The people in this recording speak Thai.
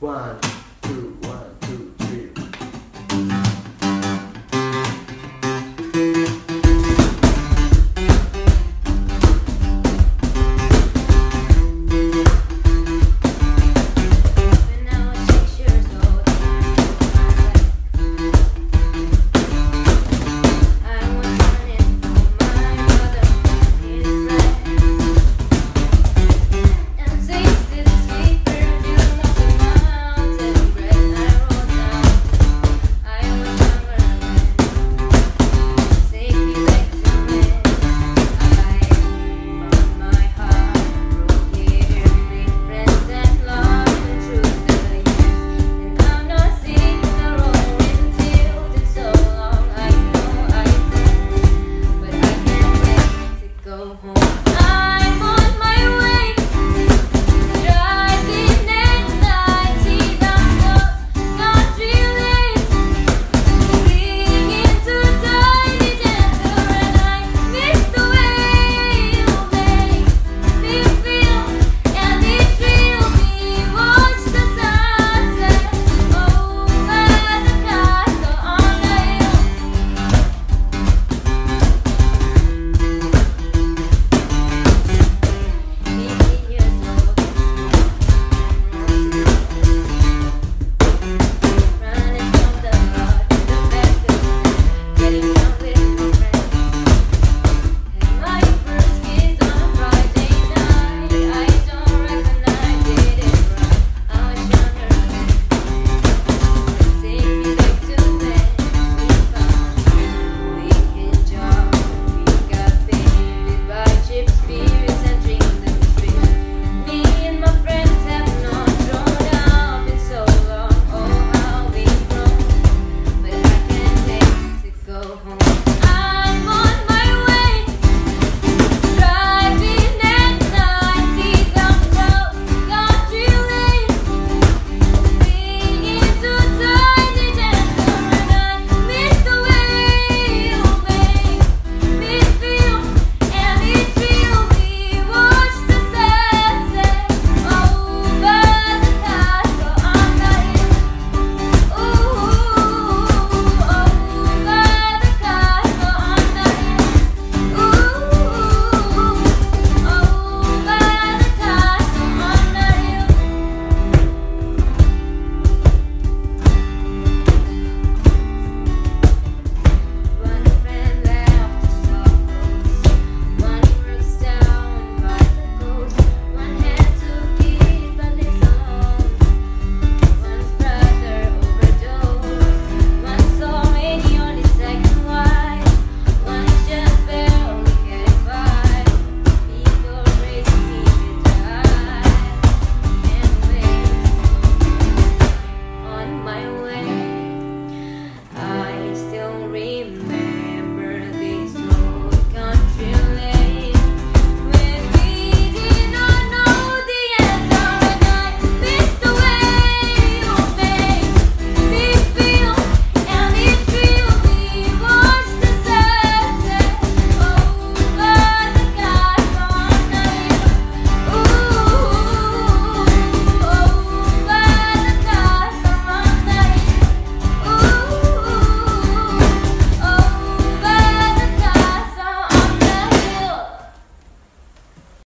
one